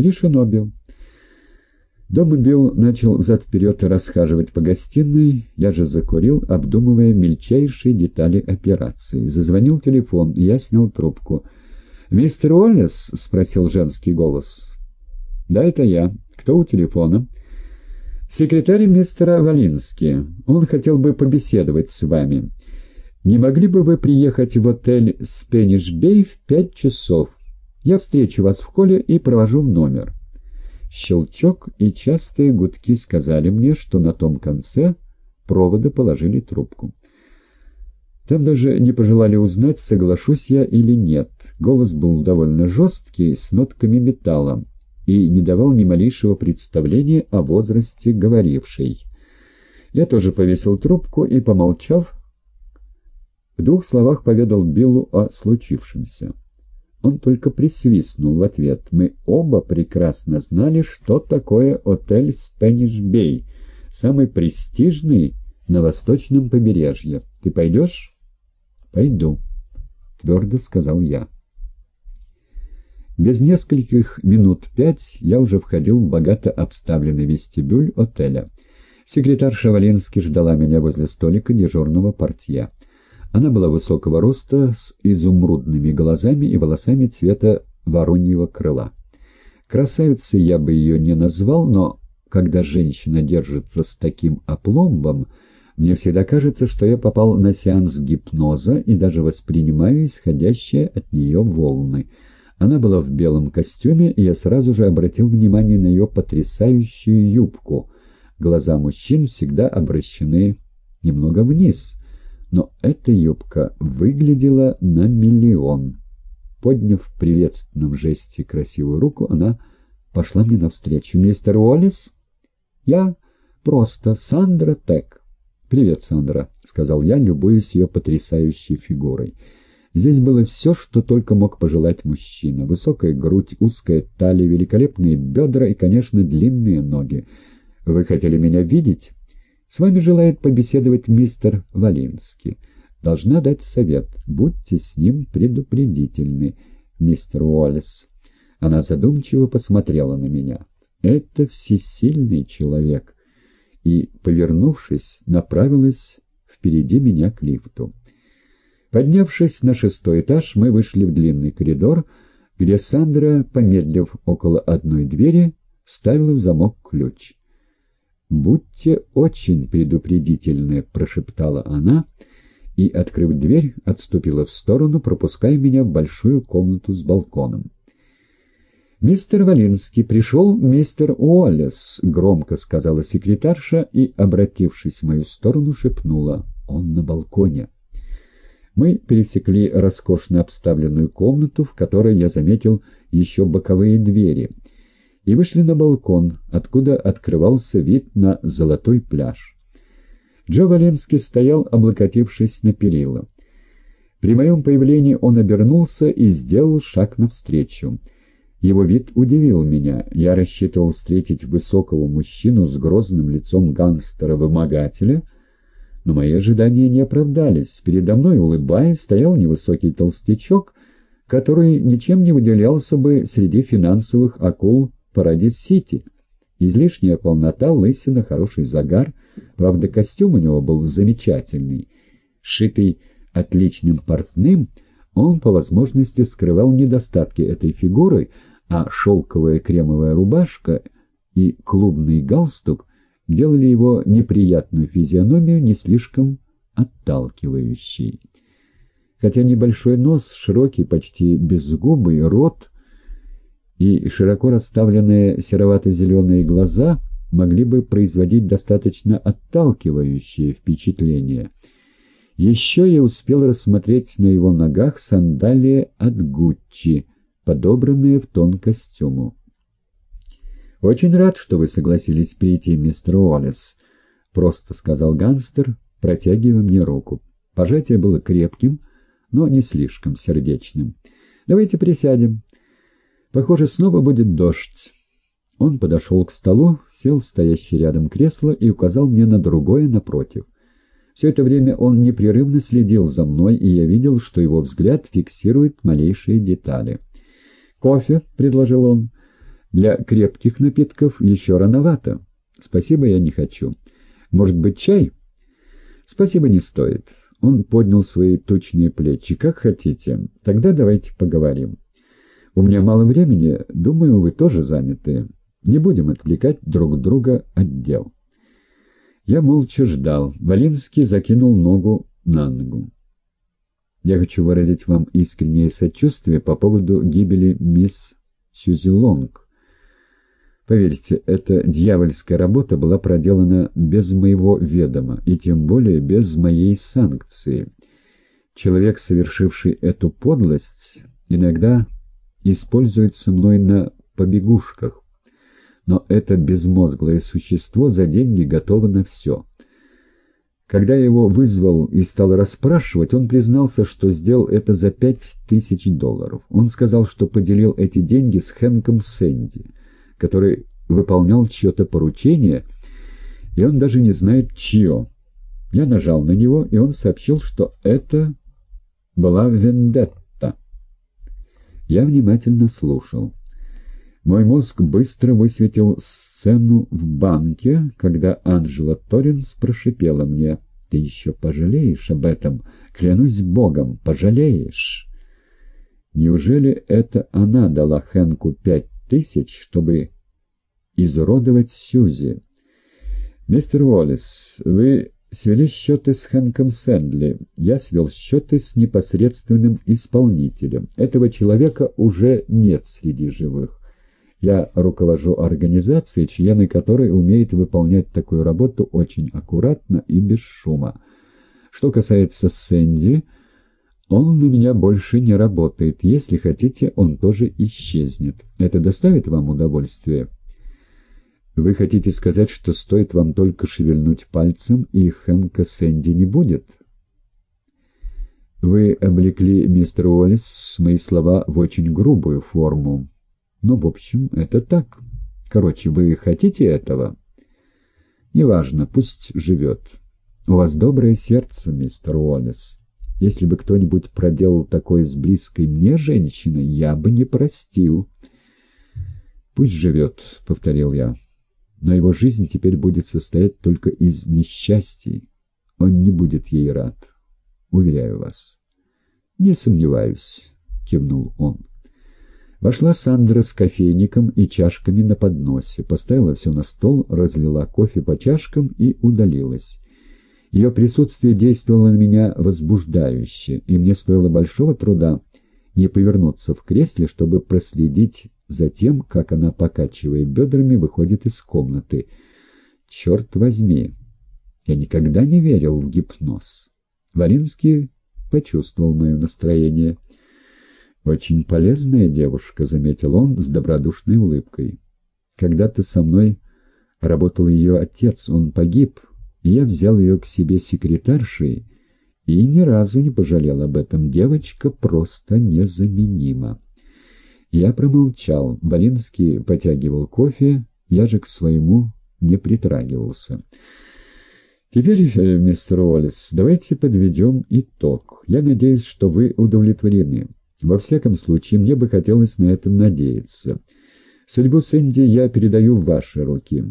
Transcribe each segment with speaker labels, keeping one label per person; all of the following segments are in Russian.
Speaker 1: «Решено, Билл». Дома Билл начал взад-вперед расхаживать по гостиной, я же закурил, обдумывая мельчайшие детали операции. Зазвонил телефон, я снял трубку. «Мистер Уоллес?» — спросил женский голос. «Да, это я. Кто у телефона?» «Секретарь мистера Валински. Он хотел бы побеседовать с вами. Не могли бы вы приехать в отель «Спениш Бей» в пять часов? Я встречу вас в холле и провожу в номер». Щелчок и частые гудки сказали мне, что на том конце провода положили трубку. Там даже не пожелали узнать, соглашусь я или нет. Голос был довольно жесткий, с нотками металла, и не давал ни малейшего представления о возрасте говорившей. Я тоже повесил трубку и, помолчав, в двух словах поведал Биллу о случившемся. Он только присвистнул в ответ. Мы оба прекрасно знали, что такое отель «Спэниш Бей», самый престижный на восточном побережье. Ты пойдешь? Пойду, твердо сказал я. Без нескольких минут пять я уже входил в богато обставленный вестибюль отеля. Секретарь Шавалинский ждала меня возле столика дежурного портье. Она была высокого роста, с изумрудными глазами и волосами цвета вороньего крыла. Красавицей я бы ее не назвал, но когда женщина держится с таким опломбом, мне всегда кажется, что я попал на сеанс гипноза и даже воспринимаю исходящие от нее волны. Она была в белом костюме, и я сразу же обратил внимание на ее потрясающую юбку. Глаза мужчин всегда обращены немного вниз — но эта юбка выглядела на миллион. Подняв в приветственном жесте красивую руку, она пошла мне навстречу. «Мистер Уоллес?» «Я просто Сандра Тек». «Привет, Сандра», — сказал я, любуясь ее потрясающей фигурой. Здесь было все, что только мог пожелать мужчина. Высокая грудь, узкая талия, великолепные бедра и, конечно, длинные ноги. «Вы хотели меня видеть?» С вами желает побеседовать мистер Валинский. Должна дать совет. Будьте с ним предупредительны, мистер Уоллес. Она задумчиво посмотрела на меня. Это всесильный человек. И, повернувшись, направилась впереди меня к лифту. Поднявшись на шестой этаж, мы вышли в длинный коридор, где Сандра, помедлив около одной двери, вставила в замок ключ. «Будьте очень предупредительны», — прошептала она, и, открыв дверь, отступила в сторону, пропуская меня в большую комнату с балконом. «Мистер Валинский, пришел мистер Уоллес», — громко сказала секретарша и, обратившись в мою сторону, шепнула. «Он на балконе». Мы пересекли роскошно обставленную комнату, в которой я заметил еще боковые двери — и вышли на балкон, откуда открывался вид на золотой пляж. Джо Валенский стоял, облокотившись на перила. При моем появлении он обернулся и сделал шаг навстречу. Его вид удивил меня. Я рассчитывал встретить высокого мужчину с грозным лицом гангстера-вымогателя, но мои ожидания не оправдались. Передо мной, улыбаясь, стоял невысокий толстячок, который ничем не выделялся бы среди финансовых акул Парадис-Сити. Излишняя полнота, лысина, хороший загар. Правда, костюм у него был замечательный. Сшитый отличным портным, он по возможности скрывал недостатки этой фигуры, а шелковая кремовая рубашка и клубный галстук делали его неприятную физиономию не слишком отталкивающей. Хотя небольшой нос, широкий, почти безгубый рот — и широко расставленные серовато-зеленые глаза могли бы производить достаточно отталкивающее впечатление. Еще я успел рассмотреть на его ногах сандалии от Гуччи, подобранные в тон костюму. «Очень рад, что вы согласились прийти, мистер Уоллес», — просто сказал гангстер, протягивая мне руку. Пожатие было крепким, но не слишком сердечным. «Давайте присядем. Похоже, снова будет дождь. Он подошел к столу, сел в стоящее рядом кресло и указал мне на другое напротив. Все это время он непрерывно следил за мной, и я видел, что его взгляд фиксирует малейшие детали. «Кофе», — предложил он. Для крепких напитков еще рановато. Спасибо, я не хочу. Может быть, чай? Спасибо, не стоит. Он поднял свои тучные плечи. Как хотите. Тогда давайте поговорим. У меня мало времени. Думаю, вы тоже заняты. Не будем отвлекать друг друга от дел. Я молча ждал. Валинский закинул ногу на ногу. Я хочу выразить вам искреннее сочувствие по поводу гибели мисс Сьюзи Лонг. Поверьте, эта дьявольская работа была проделана без моего ведома, и тем более без моей санкции. Человек, совершивший эту подлость, иногда используется мной на побегушках, но это безмозглое существо за деньги готово на все. Когда я его вызвал и стал расспрашивать, он признался, что сделал это за пять тысяч долларов. Он сказал, что поделил эти деньги с Хэнком Сэнди — который выполнял чье-то поручение, и он даже не знает, чье. Я нажал на него, и он сообщил, что это была вендетта. Я внимательно слушал. Мой мозг быстро высветил сцену в банке, когда Анжела Торренс прошипела мне «Ты еще пожалеешь об этом? Клянусь Богом, пожалеешь!» Неужели это она дала Хэнку пять тысяч, чтобы изуродовать Сьюзи. «Мистер Уоллес, вы свели счеты с Хэнком Сэндли. Я свел счеты с непосредственным исполнителем. Этого человека уже нет среди живых. Я руковожу организацией, члены которой умеют выполнять такую работу очень аккуратно и без шума. Что касается Сэнди, он на меня больше не работает. Если хотите, он тоже исчезнет. Это доставит вам удовольствие? Вы хотите сказать, что стоит вам только шевельнуть пальцем, и Хэнка Сэнди не будет? Вы облекли, мистер Уоллес, мои слова в очень грубую форму. Ну, в общем, это так. Короче, вы хотите этого? Неважно, пусть живет. У вас доброе сердце, мистер Уоллес. Если бы кто-нибудь проделал такое с близкой мне женщиной, я бы не простил. «Пусть живет», — повторил я. «Но его жизнь теперь будет состоять только из несчастий. Он не будет ей рад. Уверяю вас». «Не сомневаюсь», — кивнул он. Вошла Сандра с кофейником и чашками на подносе, поставила все на стол, разлила кофе по чашкам и удалилась. Ее присутствие действовало на меня возбуждающе, и мне стоило большого труда не повернуться в кресле, чтобы проследить за тем, как она, покачивая бедрами, выходит из комнаты. Черт возьми! Я никогда не верил в гипноз. Варинский почувствовал мое настроение. «Очень полезная девушка», — заметил он с добродушной улыбкой. «Когда-то со мной работал ее отец, он погиб» я взял ее к себе секретаршей и ни разу не пожалел об этом. Девочка просто незаменима. Я промолчал. Болинский потягивал кофе, я же к своему не притрагивался. Теперь, э, мистер Уоллес, давайте подведем итог. Я надеюсь, что вы удовлетворены. Во всяком случае, мне бы хотелось на это надеяться. Судьбу Сэнди я передаю в ваши руки.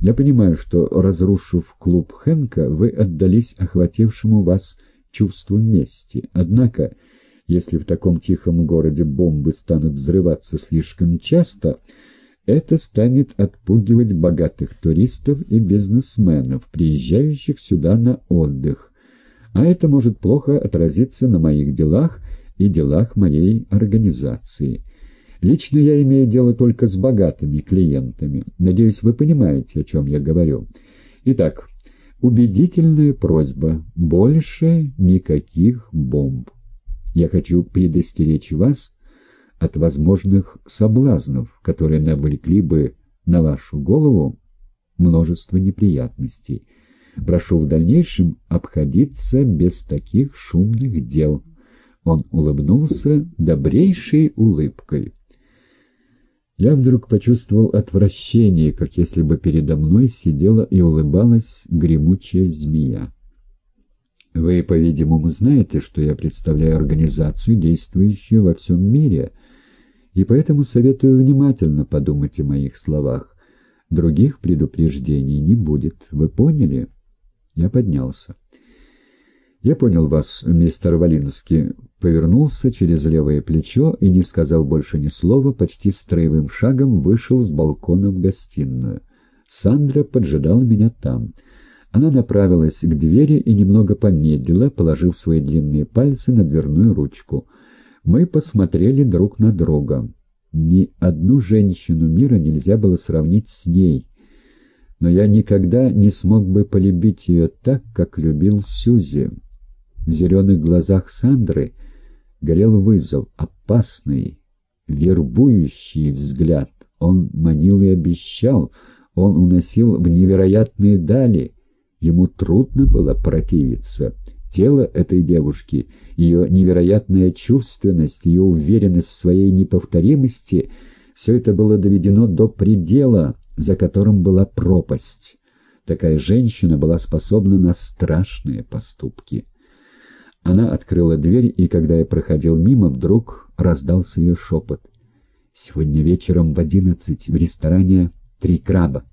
Speaker 1: Я понимаю, что, разрушив клуб Хэнка, вы отдались охватившему вас чувству мести. Однако, если в таком тихом городе бомбы станут взрываться слишком часто, это станет отпугивать богатых туристов и бизнесменов, приезжающих сюда на отдых. А это может плохо отразиться на моих делах и делах моей организации. Лично я имею дело только с богатыми клиентами. Надеюсь, вы понимаете, о чем я говорю. Итак, убедительная просьба. Больше никаких бомб. Я хочу предостеречь вас от возможных соблазнов, которые навлекли бы на вашу голову множество неприятностей. Прошу в дальнейшем обходиться без таких шумных дел. Он улыбнулся добрейшей улыбкой. Я вдруг почувствовал отвращение, как если бы передо мной сидела и улыбалась гремучая змея. Вы, по-видимому, знаете, что я представляю организацию, действующую во всем мире, И поэтому советую внимательно подумать о моих словах. Других предупреждений не будет. Вы поняли? Я поднялся. «Я понял вас, мистер Валинский», повернулся через левое плечо и, не сказав больше ни слова, почти строевым шагом вышел с балкона в гостиную. Сандра поджидала меня там. Она направилась к двери и немного помедлила, положив свои длинные пальцы на дверную ручку. Мы посмотрели друг на друга. Ни одну женщину мира нельзя было сравнить с ней. Но я никогда не смог бы полюбить ее так, как любил Сюзи. В зеленых глазах Сандры горел вызов, опасный, вербующий взгляд. Он манил и обещал, он уносил в невероятные дали. Ему трудно было противиться. Тело этой девушки, ее невероятная чувственность, ее уверенность в своей неповторимости — все это было доведено до предела, за которым была пропасть. Такая женщина была способна на страшные поступки. Она открыла дверь, и когда я проходил мимо, вдруг раздался ее шепот. «Сегодня вечером в одиннадцать в ресторане «Три краба».